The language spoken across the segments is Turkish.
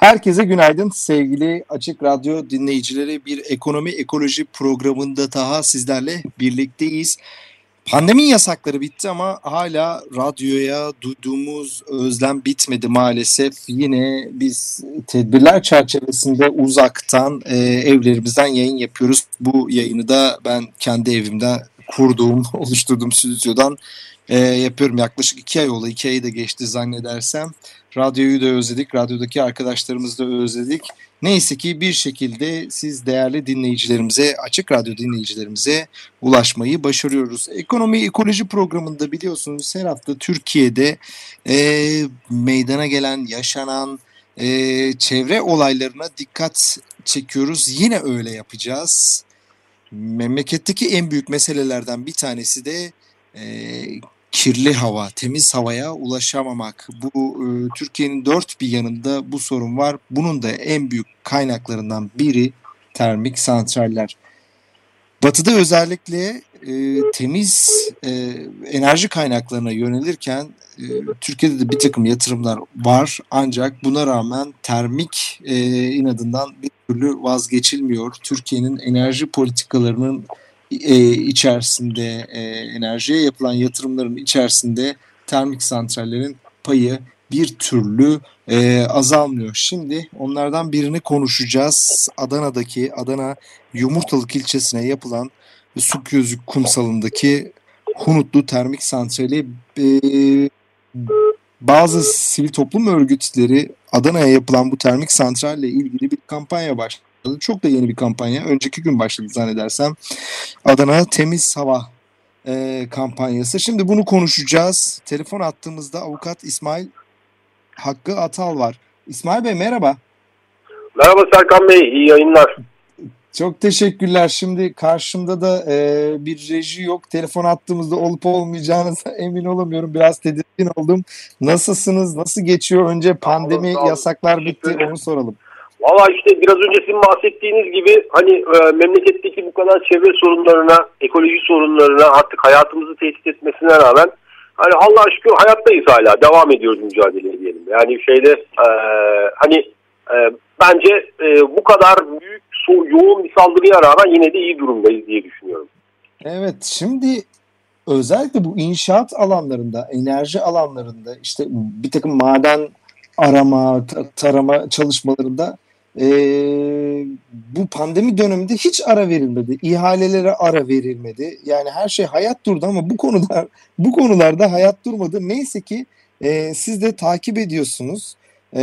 Herkese günaydın sevgili Açık Radyo dinleyicileri. Bir ekonomi ekoloji programında daha sizlerle birlikteyiz. Pandemi yasakları bitti ama hala radyoya duyduğumuz özlem bitmedi maalesef. Yine biz tedbirler çerçevesinde uzaktan e, evlerimizden yayın yapıyoruz. Bu yayını da ben kendi evimden kurduğum, oluşturduğum stüdyodan e, yapıyorum. Yaklaşık iki ay oldu. iki ayı da geçti zannedersem. Radyoyu da özledik. Radyodaki arkadaşlarımızı da özledik. Neyse ki bir şekilde siz değerli dinleyicilerimize, açık radyo dinleyicilerimize ulaşmayı başarıyoruz. Ekonomi ekoloji programında biliyorsunuz her hafta Türkiye'de e, meydana gelen, yaşanan e, çevre olaylarına dikkat çekiyoruz. Yine öyle yapacağız. Memleketteki en büyük meselelerden bir tanesi de e, kirli hava, temiz havaya ulaşamamak. Bu e, Türkiye'nin dört bir yanında bu sorun var. Bunun da en büyük kaynaklarından biri termik santraller. Batı'da özellikle e, temiz e, enerji kaynaklarına yönelirken e, Türkiye'de de bir takım yatırımlar var ancak buna rağmen termik e, inadından bir türlü vazgeçilmiyor. Türkiye'nin enerji politikalarının e, içerisinde e, enerjiye yapılan yatırımların içerisinde termik santrallerin payı bir türlü e, azalmıyor. Şimdi onlardan birini konuşacağız. Adana'daki Adana Yumurtalık ilçesine yapılan su gözük kumsalındaki Hunutlu Termik Santrali e, bazı sivil toplum örgütleri Adana'ya yapılan bu termik santralle ilgili bir kampanya başladı çok da yeni bir kampanya. Önceki gün başladı zannedersem. Adana Temiz Hava e, kampanyası. Şimdi bunu konuşacağız. Telefon attığımızda avukat İsmail Hakkı Atal var. İsmail Bey merhaba. Merhaba Serkan Bey, iyi yayınlar. Çok teşekkürler. Şimdi karşımda da e, bir reji yok. Telefon attığımızda olup olmayacağınıza emin olamıyorum. Biraz tedirgin oldum. Nasılsınız? Nasıl geçiyor? Önce pandemi, yasaklar bitti. Onu soralım. Valla işte biraz önce sizin bahsettiğiniz gibi hani e, memleketteki bu kadar çevre sorunlarına, ekoloji sorunlarına artık hayatımızı tehdit etmesine rağmen hani Allah aşkına hayattayız hala. Devam ediyoruz mücadeleye diyelim. Yani şeyde e, hani e, bence e, bu kadar büyük so yoğun bir saldırıya rağmen yine de iyi durumdayız diye düşünüyorum. Evet şimdi özellikle bu inşaat alanlarında, enerji alanlarında işte bir takım maden arama, tarama çalışmalarında e, bu pandemi döneminde hiç ara verilmedi. İhalelere ara verilmedi. Yani her şey hayat durdu ama bu konular bu konularda hayat durmadı. Neyse ki e, siz de takip ediyorsunuz. E,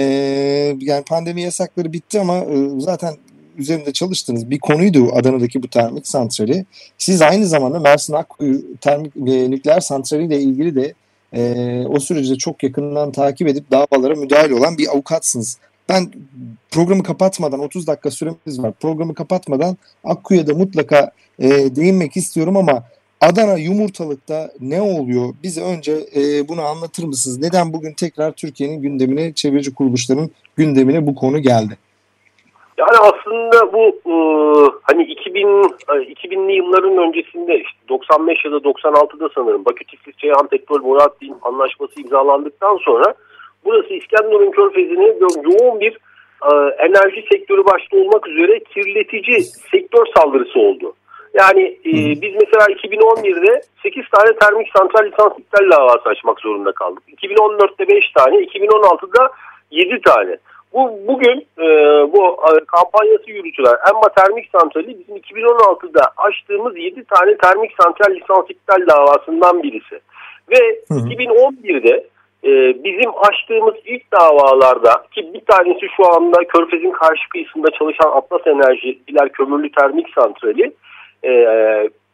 yani pandemi yasakları bitti ama e, zaten üzerinde çalıştığınız bir konuydu Adana'daki bu termik santrali. Siz aynı zamanda Mersin Akkuyu termik e, nükleer santrali ile ilgili de e, o süreci çok yakından takip edip davalara müdahale olan bir avukatsınız. Ben programı kapatmadan 30 dakika süremiz var. Programı kapatmadan Akkuya'da mutlaka e, değinmek istiyorum ama Adana yumurtalıkta ne oluyor? Bize önce e, bunu anlatır mısınız? Neden bugün tekrar Türkiye'nin gündemine, çevreci kuruluşların gündemine bu konu geldi? Yani aslında bu e, hani 2000 2000'li yılların öncesinde işte 95 ya da 96'da sanırım Bakü Tiflis Ceyhan Petrol Boru Anlaşması imzalandıktan sonra burası İskenderun Körfezi'ne yoğun bir e, enerji sektörü başta olmak üzere kirletici sektör saldırısı oldu. Yani e, biz mesela 2011'de 8 tane termik santral lisans iptal davası açmak zorunda kaldık. 2014'te 5 tane, 2016'da 7 tane. Bu bugün e, bu e, kampanyası yürütüler Emma Termik Santrali bizim 2016'da açtığımız 7 tane termik santral lisans iptal davasından birisi. Ve hı hı. 2011'de e, bizim açtığımız ilk davalarda ki bir tanesi şu anda Körfez'in karşı kıyısında çalışan Atlas Enerji Biler Kömürlü Termik Santrali e,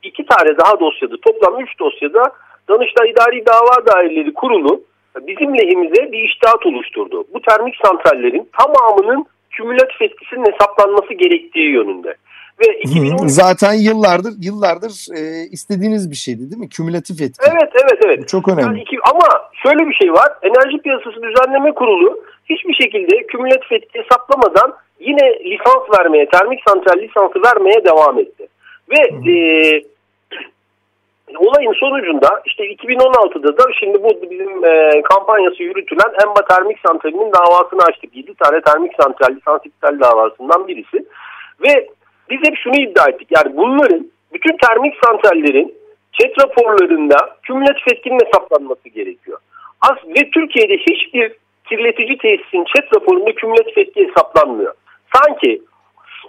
iki tane daha dosyada toplam üç dosyada Danıştay İdari Dava Daireleri Kurulu bizim lehimize bir iştahat oluşturdu. Bu termik santrallerin tamamının kümülatif etkisinin hesaplanması gerektiği yönünde. Ve 2012... Zaten yıllardır yıllardır e, istediğiniz bir şeydi değil mi? Kümülatif etki. Evet evet evet. Çok önemli. Yani iki, ama şöyle bir şey var. Enerji Piyasası Düzenleme Kurulu hiçbir şekilde kümülatif etki hesaplamadan yine lisans vermeye, termik santral lisansı vermeye devam etti. Ve e, olayın sonucunda işte 2016'da da şimdi bu bizim e, kampanyası yürütülen Emba Termik Santrali'nin davasını açtık. 7 tane termik santral lisans iptal davasından birisi. Ve biz hep şunu iddia ettik. Yani bunların bütün termik santrallerin çet raporlarında kümülatif etkinin hesaplanması gerekiyor. As ve Türkiye'de hiçbir kirletici tesisin çet raporunda kümülatif etki hesaplanmıyor. Sanki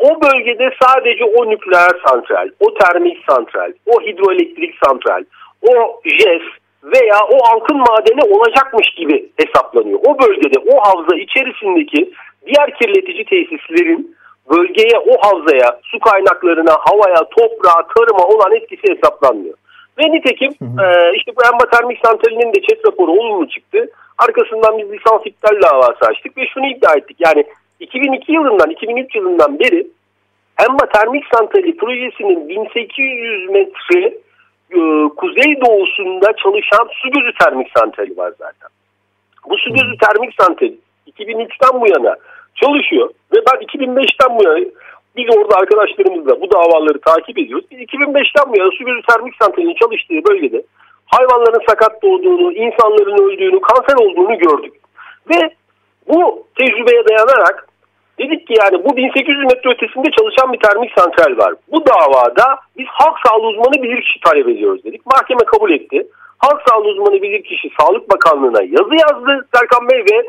o bölgede sadece o nükleer santral, o termik santral, o hidroelektrik santral, o JES veya o altın madeni olacakmış gibi hesaplanıyor. O bölgede, o havza içerisindeki diğer kirletici tesislerin bölgeye, o havzaya, su kaynaklarına, havaya, toprağa, tarıma olan etkisi hesaplanmıyor. Ve nitekim E, işte bu Emba Termik Santrali'nin de çet raporu olumlu çıktı. Arkasından biz lisans iptal davası açtık ve şunu iddia ettik. Yani 2002 yılından 2003 yılından beri Emba Termik Santrali projesinin 1800 metre e, kuzey doğusunda çalışan su gözü termik santrali var zaten. Bu su gözü termik santrali 2003'ten bu yana çalışıyor ve ben 2005'ten bu yana biz orada arkadaşlarımızla bu davaları takip ediyoruz. Biz 2005'ten bu yana su gözü termik santralinin çalıştığı bölgede hayvanların sakat doğduğunu, insanların öldüğünü, kanser olduğunu gördük. Ve bu tecrübeye dayanarak dedik ki yani bu 1800 metre ötesinde çalışan bir termik santral var. Bu davada biz halk sağlığı uzmanı bilirkişi talep ediyoruz dedik. Mahkeme kabul etti. Halk sağlığı uzmanı bilirkişi Sağlık Bakanlığı'na yazı yazdı Serkan Bey ve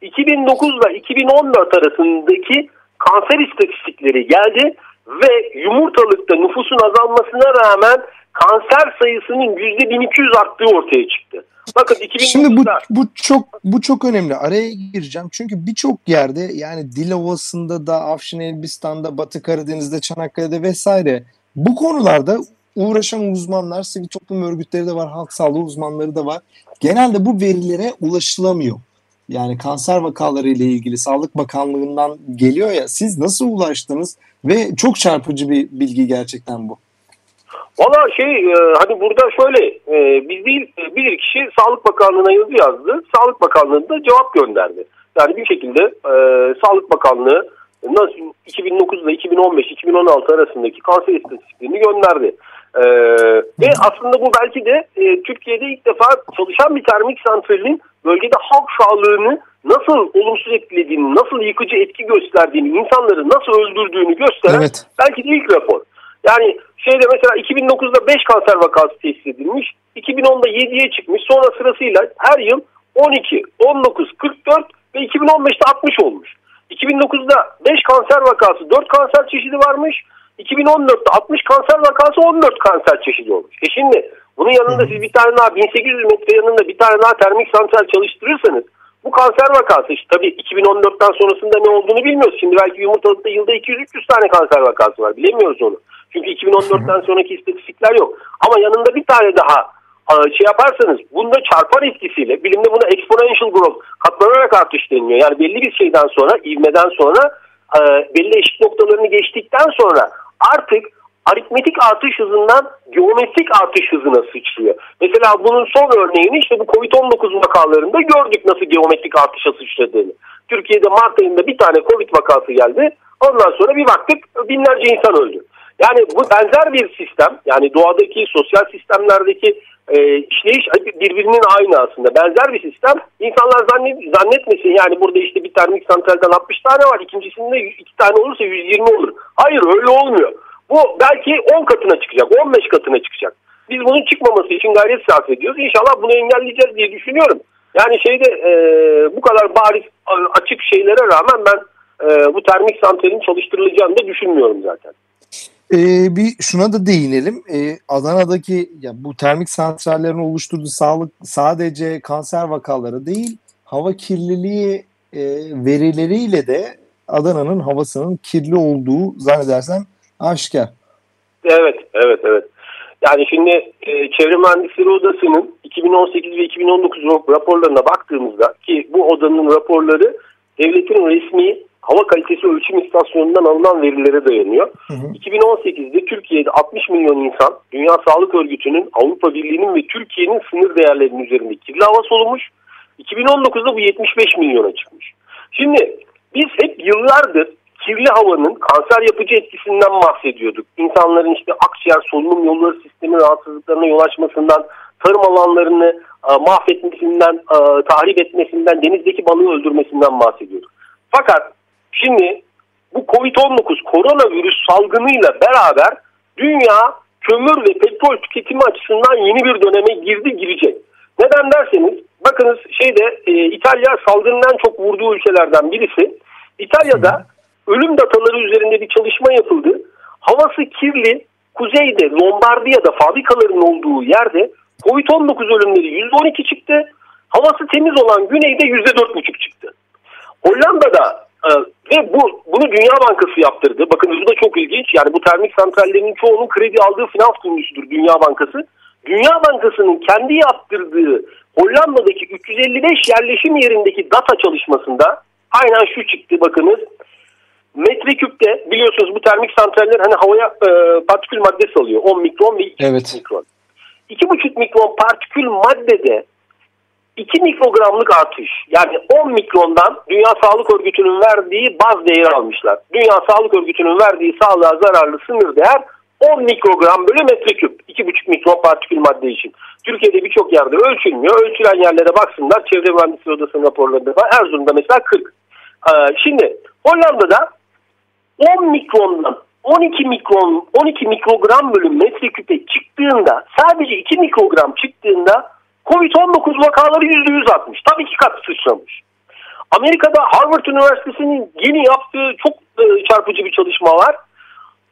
2009 ile 2014 arasındaki kanser istatistikleri geldi ve yumurtalıkta nüfusun azalmasına rağmen kanser sayısının %1200 arttığı ortaya çıktı. Bakın 2009'da... Şimdi bu, bu çok bu çok önemli. Araya gireceğim. Çünkü birçok yerde yani Dilovası'nda da, Afşin Elbistan'da, Batı Karadeniz'de, Çanakkale'de vesaire bu konularda uğraşan uzmanlar, sivil toplum örgütleri de var, halk sağlığı uzmanları da var. Genelde bu verilere ulaşılamıyor. Yani kanser vakaları ile ilgili Sağlık Bakanlığı'ndan geliyor ya siz nasıl ulaştınız ve çok çarpıcı bir bilgi gerçekten bu. Valla şey e, hani burada şöyle e, biz değil e, bir kişi Sağlık Bakanlığı'na yazı yazdı. Sağlık Bakanlığı da cevap gönderdi. Yani bir şekilde Sağlık Bakanlığı nasıl 2009 ile 2015-2016 arasındaki kanser istatistiklerini gönderdi. Ee, ve aslında bu belki de e, Türkiye'de ilk defa çalışan bir termik santralin bölgede halk sağlığını nasıl olumsuz etkilediğini, nasıl yıkıcı etki gösterdiğini, insanları nasıl öldürdüğünü gösteren evet. belki de ilk rapor. Yani şeyde mesela 2009'da 5 kanser vakası teşhis edilmiş, 2010'da 7'ye çıkmış, sonra sırasıyla her yıl 12, 19, 44 ve 2015'te 60 olmuş. 2009'da 5 kanser vakası, 4 kanser çeşidi varmış. 2014'te 60 kanser vakası 14 kanser çeşidi olmuş. E şimdi bunun yanında siz bir tane daha 1800 metre yanında bir tane daha termik santral çalıştırırsanız bu kanser vakası işte tabii 2014'ten sonrasında ne olduğunu bilmiyoruz. Şimdi belki yumurtalıkta yılda 200-300 tane kanser vakası var. Bilemiyoruz onu. Çünkü 2014'ten sonraki istatistikler yok. Ama yanında bir tane daha şey yaparsanız bunda çarpar etkisiyle bilimde buna exponential growth katlanarak artış deniliyor. Yani belli bir şeyden sonra ivmeden sonra belli eşik noktalarını geçtikten sonra artık aritmetik artış hızından geometrik artış hızına sıçrıyor. Mesela bunun son örneğini işte bu Covid-19 vakalarında gördük nasıl geometrik artışa sıçradığını. Türkiye'de Mart ayında bir tane Covid vakası geldi. Ondan sonra bir baktık binlerce insan öldü. Yani bu benzer bir sistem yani doğadaki sosyal sistemlerdeki e, işleyiş birbirinin aynı aslında. Benzer bir sistem. İnsanlar zannet, zannetmesin yani burada işte bir termik santralden 60 tane var. ikincisinde 2 tane olursa 120 olur. Hayır öyle olmuyor. Bu belki 10 katına çıkacak, 15 katına çıkacak. Biz bunun çıkmaması için gayret sarf ediyoruz. İnşallah bunu engelleyeceğiz diye düşünüyorum. Yani şeyde e, bu kadar bariz açık şeylere rağmen ben e, bu termik santralin çalıştırılacağını da düşünmüyorum zaten. Ee, bir şuna da değinelim. Ee, Adana'daki ya bu termik santrallerin oluşturduğu sağlık sadece kanser vakaları değil, hava kirliliği e, verileriyle de Adana'nın havasının kirli olduğu zannedersem aşikar. Evet, evet, evet. Yani şimdi e, Çevre Mühendisleri Odası'nın 2018 ve 2019 raporlarına baktığımızda ki bu odanın raporları devletin resmi hava kalitesi ölçüm istasyonundan alınan verilere dayanıyor. Hı hı. 2018'de Türkiye'de 60 milyon insan Dünya Sağlık Örgütü'nün, Avrupa Birliği'nin ve Türkiye'nin sınır değerlerinin üzerinde kirli hava solumuş. 2019'da bu 75 milyona çıkmış. Şimdi biz hep yıllardır kirli havanın kanser yapıcı etkisinden bahsediyorduk. İnsanların işte akciğer solunum yolları sistemi rahatsızlıklarına yol açmasından, tarım alanlarını e, mahvetmesinden, e, tahrip etmesinden, denizdeki balığı öldürmesinden bahsediyorduk. Fakat şimdi bu Covid-19 koronavirüs salgınıyla beraber dünya kömür ve petrol tüketimi açısından yeni bir döneme girdi girecek. Neden derseniz bakınız şeyde e, İtalya salgından çok vurduğu ülkelerden birisi. İtalya'da ölüm dataları üzerinde bir çalışma yapıldı. Havası kirli kuzeyde Lombardiya'da fabrikaların olduğu yerde Covid-19 ölümleri %12 çıktı. Havası temiz olan güneyde %4,5 çıktı. Hollanda'da e, ve bu bunu Dünya Bankası yaptırdı. Bakın bu da çok ilginç. Yani bu termik santrallerin çoğunun kredi aldığı finans kuruluşudur Dünya Bankası. Dünya Bankası'nın kendi yaptırdığı Hollanda'daki 355 yerleşim yerindeki data çalışmasında aynen şu çıktı bakınız. Metreküpte biliyorsunuz bu termik santraller hani havaya e, partikül madde salıyor. 10 mikron ve 2 evet. mikron. 2,5 mikron partikül maddede 2 mikrogramlık artış yani 10 mikrondan Dünya Sağlık Örgütü'nün verdiği baz değeri almışlar. Dünya Sağlık Örgütü'nün verdiği sağlığa zararlı sınır değer 10 mikrogram bölü metreküp 2,5 mikron partikül madde için. Türkiye'de birçok yerde ölçülmüyor. Ölçülen yerlere baksınlar. Çevre Mühendisliği Odası'nın raporlarında var. Erzurum'da mesela 40. Ee, şimdi Hollanda'da 10 mikrondan 12 mikron 12 mikrogram bölü metreküpe çıktığında sadece 2 mikrogram çıktığında Covid-19 vakaları %100 artmış. Tabii iki kat sıçramış. Amerika'da Harvard Üniversitesi'nin yeni yaptığı çok e, çarpıcı bir çalışma var.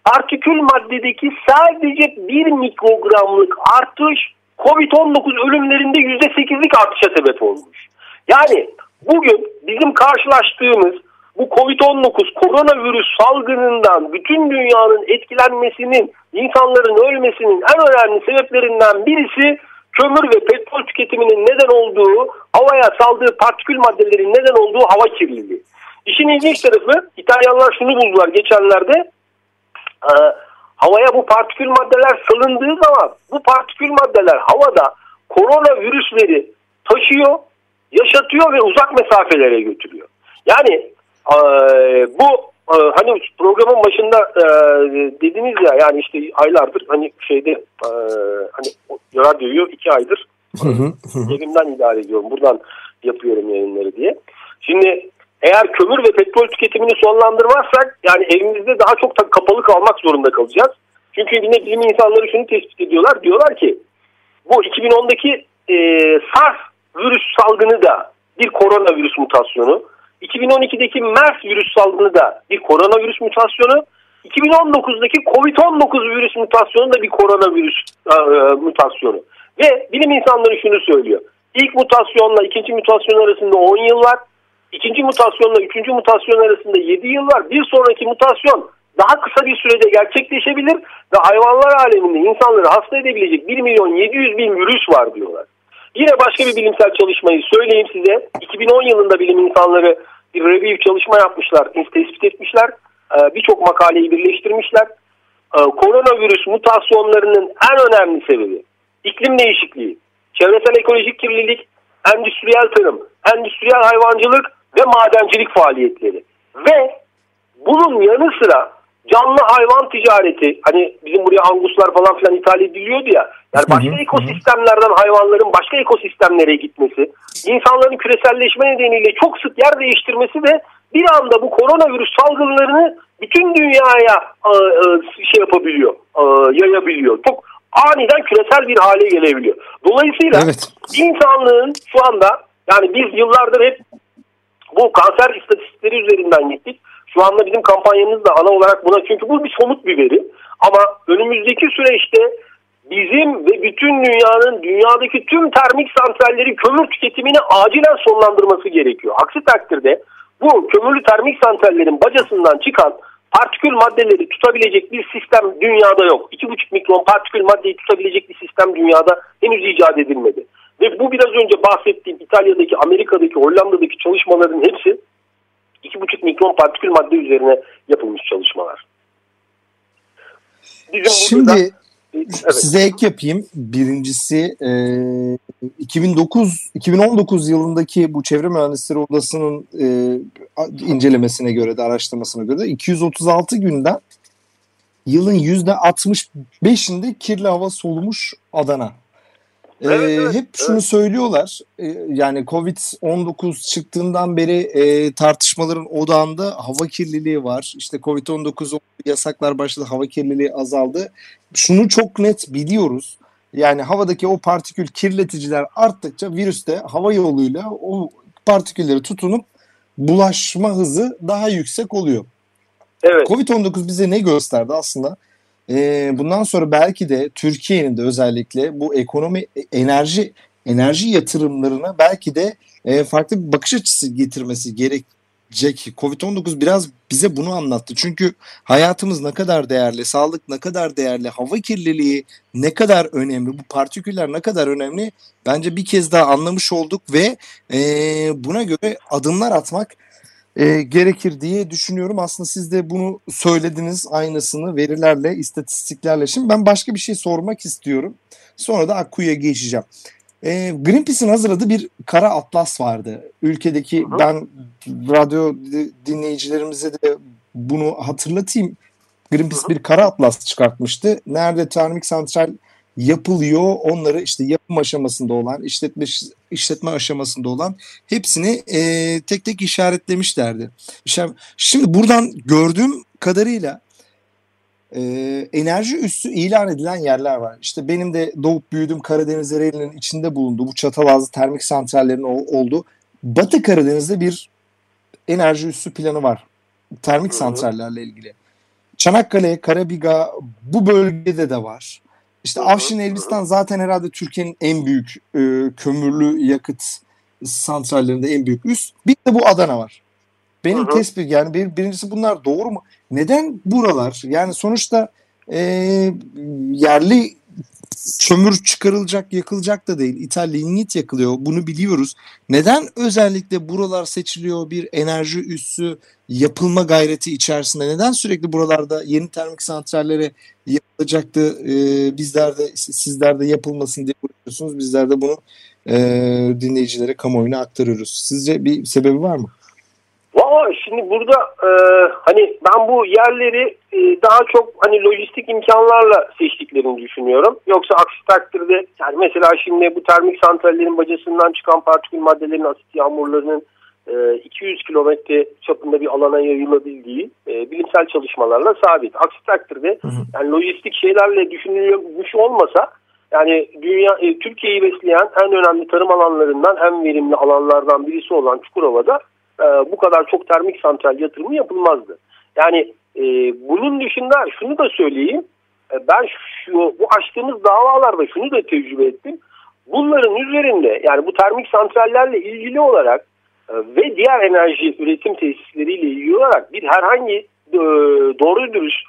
Partikül maddedeki sadece 1 mikrogramlık artış Covid-19 ölümlerinde %8'lik artışa sebep olmuş. Yani bugün bizim karşılaştığımız bu Covid-19 koronavirüs salgınından bütün dünyanın etkilenmesinin, insanların ölmesinin en önemli sebeplerinden birisi kömür ve petrol tüketiminin neden olduğu, havaya saldığı partikül maddelerin neden olduğu hava kirliliği. İşin ilginç tarafı İtalyanlar şunu buldular geçenlerde. E, havaya bu partikül maddeler salındığı zaman bu partikül maddeler havada koronavirüsleri taşıyor, yaşatıyor ve uzak mesafelere götürüyor. Yani e, bu hani programın başında e, dediniz ya yani işte aylardır hani şeyde e, hani radyoyu iki aydır evimden idare ediyorum. Buradan yapıyorum yayınları diye. Şimdi eğer kömür ve petrol tüketimini sonlandırmazsak yani evimizde daha çok kapalı kalmak zorunda kalacağız. Çünkü yine bilim insanları şunu tespit ediyorlar. Diyorlar ki bu 2010'daki e, SARS virüs salgını da bir koronavirüs mutasyonu. 2012'deki MERS virüs salgını da bir koronavirüs mutasyonu. 2019'daki COVID-19 virüs mutasyonu da bir koronavirüs e, e, mutasyonu. Ve bilim insanları şunu söylüyor. İlk mutasyonla ikinci mutasyon arasında 10 yıl var. İkinci mutasyonla üçüncü mutasyon arasında 7 yıl var. Bir sonraki mutasyon daha kısa bir sürede gerçekleşebilir ve hayvanlar aleminde insanları hasta edebilecek 1 milyon 700 bin virüs var diyorlar. Yine başka bir bilimsel çalışmayı söyleyeyim size. 2010 yılında bilim insanları bir review çalışma yapmışlar, tespit etmişler. Ee, birçok makaleyi birleştirmişler. Ee, koronavirüs mutasyonlarının en önemli sebebi iklim değişikliği, çevresel ekolojik kirlilik, endüstriyel tarım, endüstriyel hayvancılık ve madencilik faaliyetleri. Ve bunun yanı sıra canlı hayvan ticareti. Hani bizim buraya anguslar falan filan ithal ediliyordu ya. Yani başka ekosistemlerden hayvanların başka ekosistemlere gitmesi insanların küreselleşme nedeniyle çok sık yer değiştirmesi ve bir anda bu koronavirüs salgınlarını bütün dünyaya e, e, şey yapabiliyor e, yayabiliyor. Çok aniden küresel bir hale gelebiliyor. Dolayısıyla evet. insanlığın şu anda yani biz yıllardır hep bu kanser istatistikleri üzerinden gittik şu anda bizim kampanyamız da ana olarak buna çünkü bu bir somut bir veri. Ama önümüzdeki süreçte bizim ve bütün dünyanın dünyadaki tüm termik santralleri kömür tüketimini acilen sonlandırması gerekiyor. Aksi takdirde bu kömürlü termik santrallerin bacasından çıkan partikül maddeleri tutabilecek bir sistem dünyada yok. 2,5 mikron partikül maddeyi tutabilecek bir sistem dünyada henüz icat edilmedi. Ve bu biraz önce bahsettiğim İtalya'daki, Amerika'daki, Hollanda'daki çalışmaların hepsi 2,5 mikron partikül madde üzerine yapılmış çalışmalar. Bizim Şimdi evet. size ek yapayım. Birincisi e, 2009 2019 yılındaki bu çevre mühendisleri odasının e, incelemesine göre de araştırmasına göre de 236 günden yılın %65'inde kirli hava solumuş Adana. Ee, evet, evet, hep şunu evet. söylüyorlar. E, yani Covid-19 çıktığından beri e, tartışmaların odağında hava kirliliği var. İşte Covid-19 yasaklar başladı, hava kirliliği azaldı. Şunu çok net biliyoruz. Yani havadaki o partikül kirleticiler arttıkça virüs de hava yoluyla o partikülleri tutunup bulaşma hızı daha yüksek oluyor. Evet. Covid-19 bize ne gösterdi aslında? Ee, bundan sonra belki de Türkiye'nin de özellikle bu ekonomi enerji enerji yatırımlarına belki de e, farklı bir bakış açısı getirmesi gerek Jack Covid-19 biraz bize bunu anlattı. Çünkü hayatımız ne kadar değerli, sağlık ne kadar değerli, hava kirliliği ne kadar önemli, bu partiküller ne kadar önemli bence bir kez daha anlamış olduk ve e, buna göre adımlar atmak e, gerekir diye düşünüyorum. Aslında siz de bunu söylediniz aynısını verilerle, istatistiklerle. Şimdi ben başka bir şey sormak istiyorum. Sonra da Akku'ya geçeceğim. E, Greenpeace'in hazırladığı bir kara atlas vardı. Ülkedeki hı hı. ben radyo dinleyicilerimize de bunu hatırlatayım. Greenpeace hı hı. bir kara atlas çıkartmıştı. Nerede termik santral yapılıyor onları işte yapım aşamasında olan işletme işletme aşamasında olan hepsini e, tek tek işaretlemişlerdi. Şimdi buradan gördüğüm kadarıyla e, enerji üssü ilan edilen yerler var. İşte benim de doğup büyüdüğüm Karadeniz Ereğli'nin içinde bulunduğu bu Çatalazı termik santrallerin olduğu Batı Karadeniz'de bir enerji üssü planı var. Termik santrallerle ilgili. Çanakkale, Karabiga bu bölgede de var. İşte Afşin Elbistan zaten herhalde Türkiye'nin en büyük e, kömürlü yakıt santrallerinde en büyük üs. Bir de bu Adana var. Benim tespit yani bir, birincisi bunlar doğru mu? Neden buralar? Yani sonuçta e, yerli kömür çıkarılacak, yakılacak da değil. İthal lignit yakılıyor. Bunu biliyoruz. Neden özellikle buralar seçiliyor bir enerji üssü yapılma gayreti içerisinde? Neden sürekli buralarda yeni termik santrallere yapılacaktı? Ee, bizler de sizler de yapılmasın diye uğraşıyorsunuz. Bizler de bunu e, dinleyicilere, kamuoyuna aktarıyoruz. Sizce bir sebebi var mı? Valla şimdi burada e, hani ben bu yerleri e, daha çok hani lojistik imkanlarla seçtiklerini düşünüyorum. Yoksa aksi takdirde yani mesela şimdi bu termik santrallerin bacasından çıkan partikül maddelerin asit yağmurlarının e, 200 kilometre çapında bir alana yayılabildiği e, bilimsel çalışmalarla sabit. Aksi takdirde yani lojistik şeylerle düşünülmüş olmasa yani dünya e, Türkiye'yi besleyen en önemli tarım alanlarından en verimli alanlardan birisi olan Çukurova'da e, bu kadar çok termik santral yatırımı yapılmazdı. Yani e, bunun dışında şunu da söyleyeyim. E, ben şu bu açtığımız davalarda şunu da tecrübe ettim. Bunların üzerinde yani bu termik santrallerle ilgili olarak e, ve diğer enerji üretim tesisleriyle ilgili olarak bir herhangi e, doğru dürüst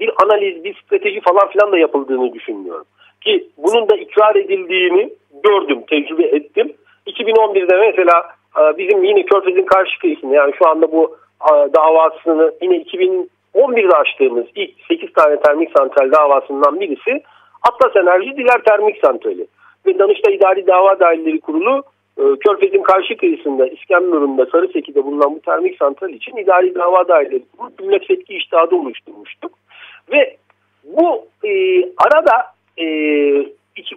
bir analiz, bir strateji falan filan da yapıldığını düşünmüyorum. Ki bunun da ikrar edildiğini gördüm, tecrübe ettim. 2011'de mesela bizim yine Körfez'in karşı kıyısında yani şu anda bu davasını yine 2011'de açtığımız ilk 8 tane termik santral davasından birisi Atlas Enerji Diler Termik Santrali. Ve Danıştay İdari Dava Daireleri Kurulu e, Körfez'in karşı kıyısında İskenderun'da Sarıseki'de bulunan bu termik santral için idari dava daireleri bir nefsetki iştihadı oluşturmuştuk. Ve bu e, arada e, iki,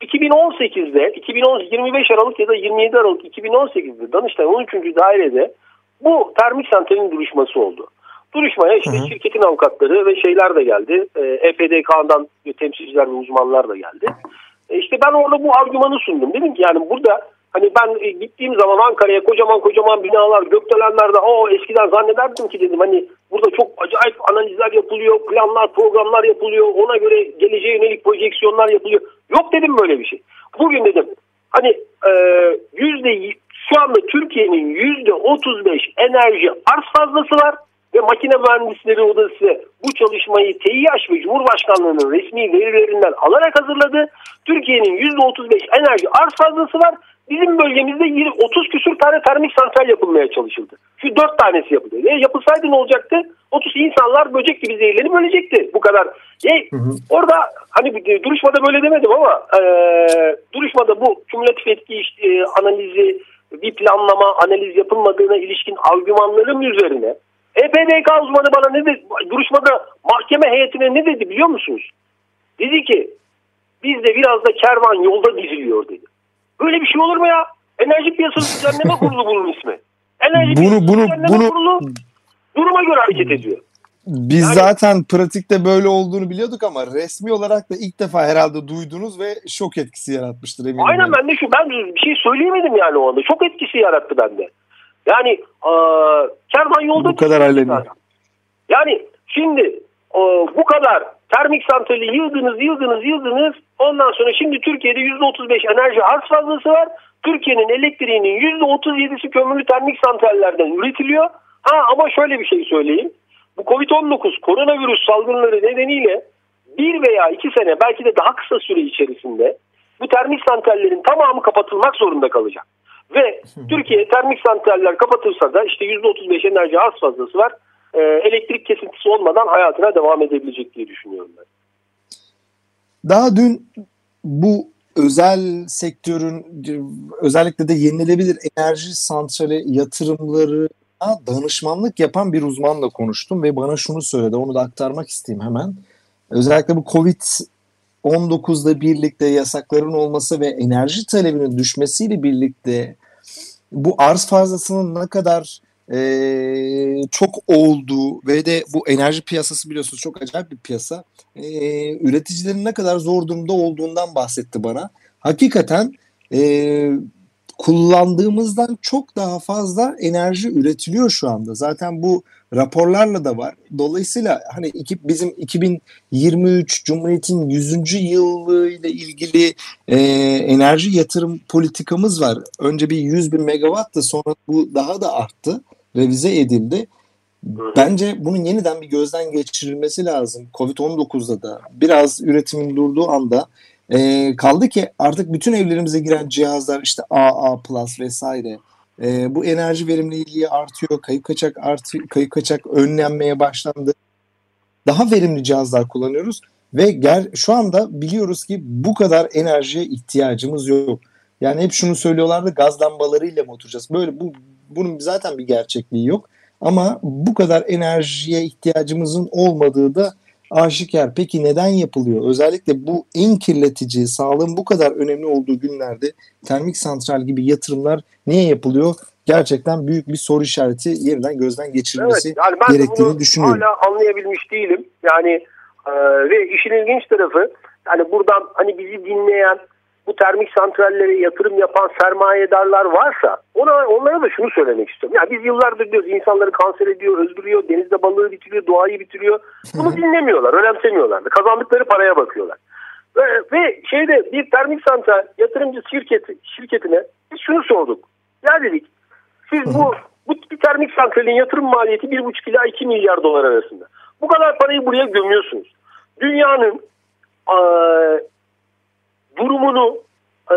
2018'de 2010, 25 Aralık ya da 27 Aralık 2018'de Danıştay 13. dairede bu termik santralin duruşması oldu. Duruşmaya işte hı hı. şirketin avukatları ve şeyler de geldi. E, EPDK'dan temsilciler ve uzmanlar da geldi. E işte ben orada bu argümanı sundum. Dedim ki yani burada hani ben e, gittiğim zaman Ankara'ya kocaman kocaman binalar, gökdelenlerde o eskiden zannederdim ki dedim hani burada çok acayip analizler yapılıyor, planlar, programlar yapılıyor. Ona göre geleceğe yönelik projeksiyonlar yapılıyor. Yok dedim böyle bir şey. Bugün dedim hani e, yüzde şu anda Türkiye'nin yüzde 35 enerji arz fazlası var ve Makine Mühendisleri Odası bu çalışmayı TİH ve Cumhurbaşkanlığı'nın resmi verilerinden alarak hazırladı. Türkiye'nin %35 enerji arz fazlası var. Bizim bölgemizde 20, 30 küsür tane termik santral yapılmaya çalışıldı. Şu 4 tanesi yapıldı. E, yapılsaydı ne olacaktı? 30 insanlar böcek gibi zehirlenip ölecekti. Bu kadar. E, hı hı. Orada hani duruşmada böyle demedim ama e, duruşmada bu kümülatif etki işte, e, analizi bir planlama analiz yapılmadığına ilişkin argümanlarım üzerine EPDK uzmanı bana ne dedi? Duruşmada mahkeme heyetine ne dedi biliyor musunuz? Dedi ki bizde biraz da kervan yolda diziliyor dedi. Böyle bir şey olur mu ya? Enerji Piyasası Düzenleme Kurulu bunun ismi. Enerji bunu, Piyasası bunu, Düzenleme bunu, Kurulu duruma göre hareket ediyor. Biz yani, zaten pratikte böyle olduğunu biliyorduk ama resmi olarak da ilk defa herhalde duydunuz ve şok etkisi yaratmıştır eminim. Aynen yani. ben de şu ben bir şey söyleyemedim yani o anda. Şok etkisi yarattı bende. Yani e, kervan yolda bu kadar alemi. Yani şimdi e, bu kadar termik santrali yıldınız yıldınız yıldınız ondan sonra şimdi Türkiye'de %35 enerji arz fazlası var. Türkiye'nin elektriğinin %37'si kömürlü termik santrallerden üretiliyor. Ha ama şöyle bir şey söyleyeyim. Bu Covid-19 koronavirüs salgınları nedeniyle bir veya iki sene belki de daha kısa süre içerisinde bu termik santrallerin tamamı kapatılmak zorunda kalacak. Ve Türkiye termik santraller kapatırsa da işte %35 enerji az fazlası var. E, elektrik kesintisi olmadan hayatına devam edebilecek diye düşünüyorum ben. Daha dün bu özel sektörün özellikle de yenilebilir enerji santrali yatırımları danışmanlık yapan bir uzmanla konuştum ve bana şunu söyledi. Onu da aktarmak isteyeyim hemen. Özellikle bu Covid 19'da birlikte yasakların olması ve enerji talebinin düşmesiyle birlikte bu arz fazlasının ne kadar e, çok olduğu ve de bu enerji piyasası biliyorsunuz çok acayip bir piyasa. E, üreticilerin ne kadar zor durumda olduğundan bahsetti bana. Hakikaten e, kullandığımızdan çok daha fazla enerji üretiliyor şu anda. Zaten bu raporlarla da var. Dolayısıyla hani iki, bizim 2023 Cumhuriyet'in 100. yılı ile ilgili e, enerji yatırım politikamız var. Önce bir 100 bin megawattı sonra bu daha da arttı. Revize edildi. Bence bunun yeniden bir gözden geçirilmesi lazım. Covid-19'da da biraz üretimin durduğu anda e, kaldı ki artık bütün evlerimize giren cihazlar işte AA Plus vesaire e, bu enerji verimliliği artıyor, kayıp kaçak artıyor, kayıp kaçak önlenmeye başlandı. Daha verimli cihazlar kullanıyoruz ve ger şu anda biliyoruz ki bu kadar enerjiye ihtiyacımız yok. Yani hep şunu söylüyorlardı gaz lambalarıyla mı oturacağız? Böyle bu bunun zaten bir gerçekliği yok. Ama bu kadar enerjiye ihtiyacımızın olmadığı da aşikar. Peki neden yapılıyor? Özellikle bu en kirletici, sağlığın bu kadar önemli olduğu günlerde termik santral gibi yatırımlar niye yapılıyor? Gerçekten büyük bir soru işareti yeniden gözden geçirilmesi evet, yani ben gerektiğini düşünüyorum. Hala anlayabilmiş değilim. Yani e, ve işin ilginç tarafı yani buradan hani bizi dinleyen bu termik santrallere yatırım yapan sermayedarlar varsa ona, onlara da şunu söylemek istiyorum. Ya biz yıllardır diyoruz insanları kanser ediyor, öldürüyor, denizde balığı bitiriyor, doğayı bitiriyor. Bunu dinlemiyorlar, önemsemiyorlar. Kazandıkları paraya bakıyorlar. Ve, ve şeyde bir termik santral yatırımcı şirketi, şirketine biz şunu sorduk. Ya dedik siz bu, bu bir termik santralin yatırım maliyeti 1,5 ila 2 milyar dolar arasında. Bu kadar parayı buraya gömüyorsunuz. Dünyanın durumunu, e,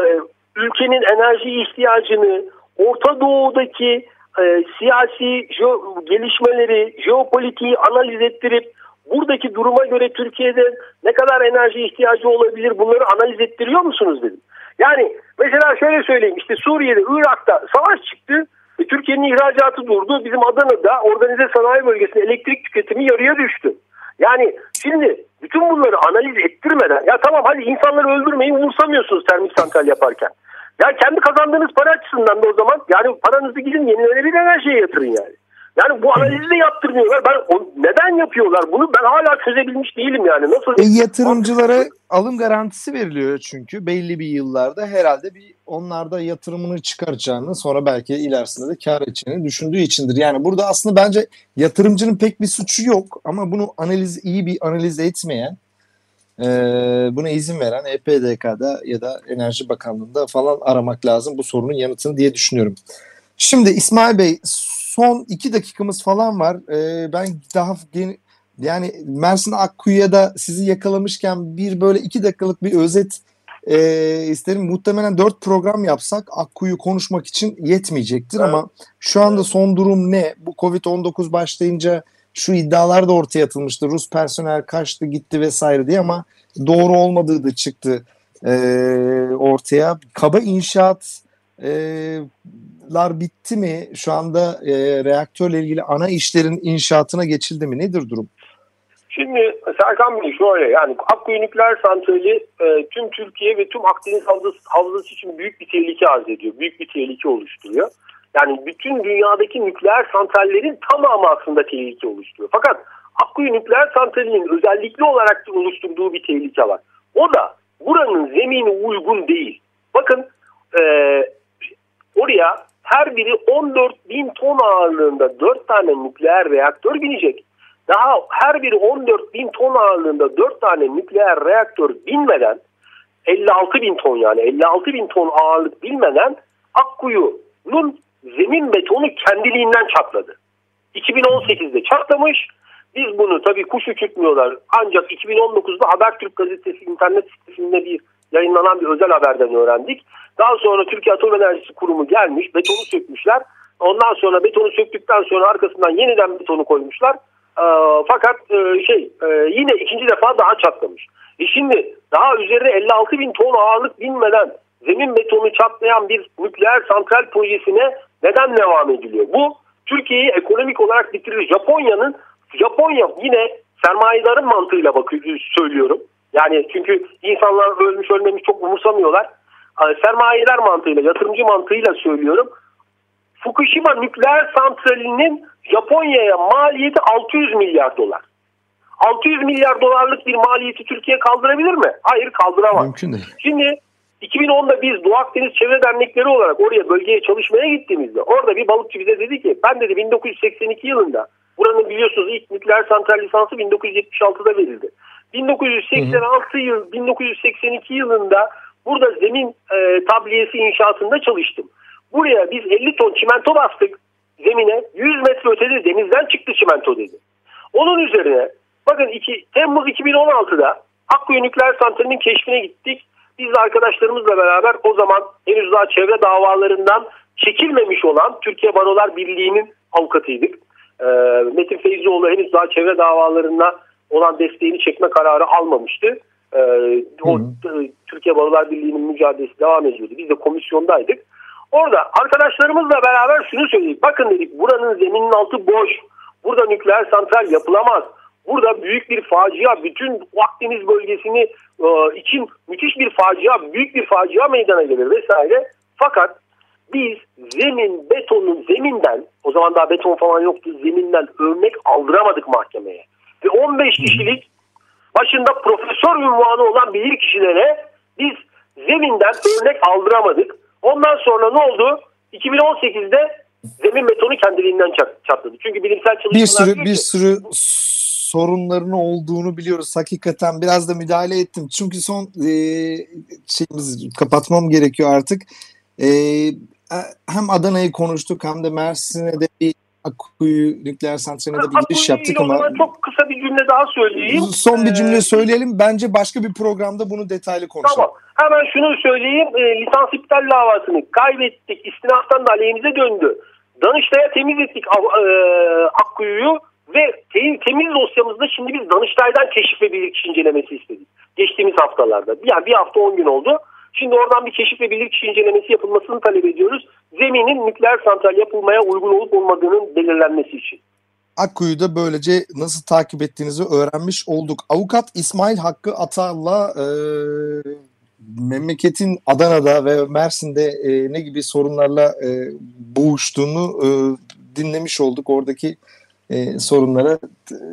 ülkenin enerji ihtiyacını, Orta Doğu'daki e, siyasi jeo, gelişmeleri, jeopolitiği analiz ettirip buradaki duruma göre Türkiye'de ne kadar enerji ihtiyacı olabilir bunları analiz ettiriyor musunuz dedim. Yani mesela şöyle söyleyeyim işte Suriye'de, Irak'ta savaş çıktı. Türkiye'nin ihracatı durdu. Bizim Adana'da organize sanayi bölgesinde elektrik tüketimi yarıya düştü. Yani şimdi bütün bunları analiz ettirmeden ya tamam hadi insanları öldürmeyi umursamıyorsunuz termik santral yaparken. Ya kendi kazandığınız para açısından da o zaman yani paranızı gidin yenilenebilir enerjiye yatırın yani. Yani bu analizi de yaptırmıyorlar. Ben o, neden yapıyorlar bunu? Ben hala çözebilmiş değilim yani. Nasıl? E, yatırımcılara alım garantisi veriliyor çünkü belli bir yıllarda herhalde bir onlarda yatırımını çıkaracağını sonra belki ilerisinde de kar edeceğini düşündüğü içindir. Yani burada aslında bence yatırımcının pek bir suçu yok ama bunu analiz iyi bir analiz etmeyen e, buna izin veren EPDK'da ya da Enerji Bakanlığı'nda falan aramak lazım bu sorunun yanıtını diye düşünüyorum. Şimdi İsmail Bey son iki dakikamız falan var. E, ben daha yani Mersin Akkuyu'ya da sizi yakalamışken bir böyle iki dakikalık bir özet e, isterim. Muhtemelen dört program yapsak Akkuyu konuşmak için yetmeyecektir evet. ama şu anda son durum ne? Bu Covid-19 başlayınca şu iddialar da ortaya atılmıştı. Rus personel kaçtı gitti vesaire diye ama doğru olmadığı da çıktı e, ortaya. Kaba inşaatlar bitti mi? Şu anda e, reaktörle ilgili ana işlerin inşaatına geçildi mi? Nedir durum? Şimdi Serkan Bey şöyle yani Akkuyu Nükleer Santrali e, tüm Türkiye ve tüm Akdeniz havzası, havzası için büyük bir tehlike arz ediyor. Büyük bir tehlike oluşturuyor. Yani bütün dünyadaki nükleer santrallerin tamamı aslında tehlike oluşturuyor. Fakat Akkuyu Nükleer Santrali'nin özellikli olarak oluşturduğu bir tehlike var. O da buranın zemini uygun değil. Bakın e, oraya her biri 14 bin ton ağırlığında 4 tane nükleer reaktör binecek. Daha her biri 14 bin ton ağırlığında 4 tane nükleer reaktör binmeden 56 bin ton yani 56 bin ton ağırlık bilmeden Akkuyu'nun zemin betonu kendiliğinden çatladı. 2018'de çatlamış. Biz bunu tabii kuş uçurtmuyorlar. Ancak 2019'da Habertürk gazetesi internet sitesinde bir yayınlanan bir özel haberden öğrendik. Daha sonra Türkiye Atom Enerjisi Kurumu gelmiş, betonu sökmüşler. Ondan sonra betonu söktükten sonra arkasından yeniden betonu koymuşlar. E, fakat e, şey e, yine ikinci defa daha çatlamış. E şimdi daha üzerine 56 bin ton ağırlık binmeden zemin betonu çatlayan bir nükleer santral projesine neden devam ediliyor? Bu Türkiye'yi ekonomik olarak bitirir. Japonya'nın Japonya yine sermayedarın mantığıyla bakıyor, söylüyorum. Yani çünkü insanlar ölmüş ölmemiş çok umursamıyorlar. Sermayeler mantığıyla, yatırımcı mantığıyla söylüyorum. Fukushima nükleer santralinin Japonya'ya maliyeti 600 milyar dolar. 600 milyar dolarlık bir maliyeti Türkiye kaldırabilir mi? Hayır kaldıramaz. Mümkün değil. Şimdi 2010'da biz Doğu Akdeniz Çevre Dernekleri olarak oraya bölgeye çalışmaya gittiğimizde orada bir balıkçı bize dedi ki ben dedi 1982 yılında buranın biliyorsunuz ilk nükleer santral lisansı 1976'da verildi. 1986 yıl 1982 yılında burada zemin e, tabliyesi inşaatında çalıştım. Buraya biz 50 ton çimento bastık zemine 100 metre ötede denizden çıktı çimento dedi. Onun üzerine bakın 2, Temmuz 2016'da Akkuyu Nükleer Santrali'nin keşfine gittik. Biz de arkadaşlarımızla beraber o zaman henüz daha çevre davalarından çekilmemiş olan Türkiye Barolar Birliği'nin avukatıydık. E, Metin Feyzioğlu henüz daha çevre davalarına olan desteğini çekme kararı almamıştı. E, o e, Türkiye Barolar Birliği'nin mücadelesi devam ediyordu. Biz de komisyondaydık. Orada arkadaşlarımızla beraber şunu söyledik. Bakın dedik buranın zeminin altı boş. Burada nükleer santral yapılamaz. Burada büyük bir facia, bütün Akdeniz bölgesini e, için müthiş bir facia, büyük bir facia meydana gelir vesaire. Fakat biz zemin, betonun zeminden, o zaman daha beton falan yoktu, zeminden örnek aldıramadık mahkemeye. Ve 15 kişilik başında profesör ünvanı olan bilir kişilere biz zeminden örnek aldıramadık. Ondan sonra ne oldu? 2018'de zemin betonu kendiliğinden çatladı. Çünkü bilimsel çalışmalar... Bir sürü, bir sürü sorunların olduğunu biliyoruz. Hakikaten biraz da müdahale ettim. Çünkü son e, şeyimiz kapatmam gerekiyor artık. E, hem Adana'yı konuştuk hem de Mersin'e de bir Akkuyu nükleer santraline de bir giriş yaptık ama çok kısa bir cümle daha söyleyeyim. Son bir cümle ee, söyleyelim. Bence başka bir programda bunu detaylı konuşalım. Tamam. Hemen şunu söyleyeyim. E, lisans iptal davasını kaybettik. İstinaftan da aleyhimize döndü. Danıştay'a temiz ettik e, Akkuyu'yu ve temiz dosyamızda şimdi biz Danıştay'dan keşif ve bilirkişi incelemesi istedik. Geçtiğimiz haftalarda. Yani bir hafta 10 gün oldu. Şimdi oradan bir keşif ve bilirkişi incelemesi yapılmasını talep ediyoruz. Zeminin nükleer santral yapılmaya uygun olup olmadığının belirlenmesi için. Akkuyu'da böylece nasıl takip ettiğinizi öğrenmiş olduk. Avukat İsmail Hakkı Atal'la e, memleketin Adana'da ve Mersin'de e, ne gibi sorunlarla e, boğuştuğunu e, dinlemiş olduk. Oradaki e, sorunlara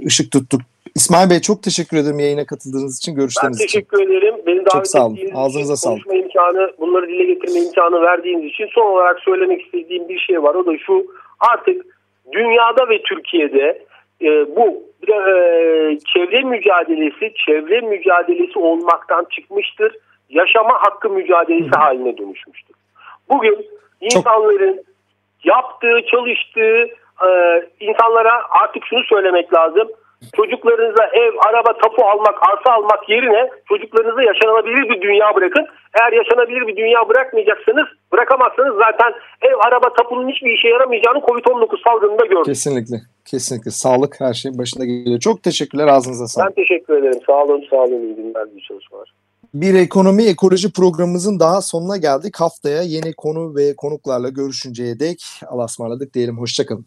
ışık tuttuk. İsmail Bey çok teşekkür ederim yayına katıldığınız için, görüşleriniz için. Ben teşekkür için. ederim. Beni davet çok sağ olun. Ağzınıza sağlık. Konuşma imkanı, bunları dile getirme imkanı verdiğiniz için son olarak söylemek istediğim bir şey var. O da şu, artık dünyada ve Türkiye'de e, bu e, çevre mücadelesi, çevre mücadelesi olmaktan çıkmıştır. Yaşama hakkı mücadelesi Hı. haline dönüşmüştür. Bugün insanların Çok... yaptığı, çalıştığı artık şunu söylemek lazım. Çocuklarınıza ev, araba, tapu almak, arsa almak yerine çocuklarınıza yaşanabilir bir dünya bırakın. Eğer yaşanabilir bir dünya bırakmayacaksanız, bırakamazsanız zaten ev, araba, tapunun hiçbir işe yaramayacağını Covid-19 salgınında gördük. Kesinlikle. Kesinlikle. Sağlık her şeyin başında geliyor. Çok teşekkürler. Ağzınıza sağlık. Ben teşekkür ederim. Sağ olun, sağ olun. İyi günler, iyi çalışmalar. Bir ekonomi ekoloji programımızın daha sonuna geldik. Haftaya yeni konu ve konuklarla görüşünceye dek Allah'a ısmarladık diyelim. Hoşçakalın.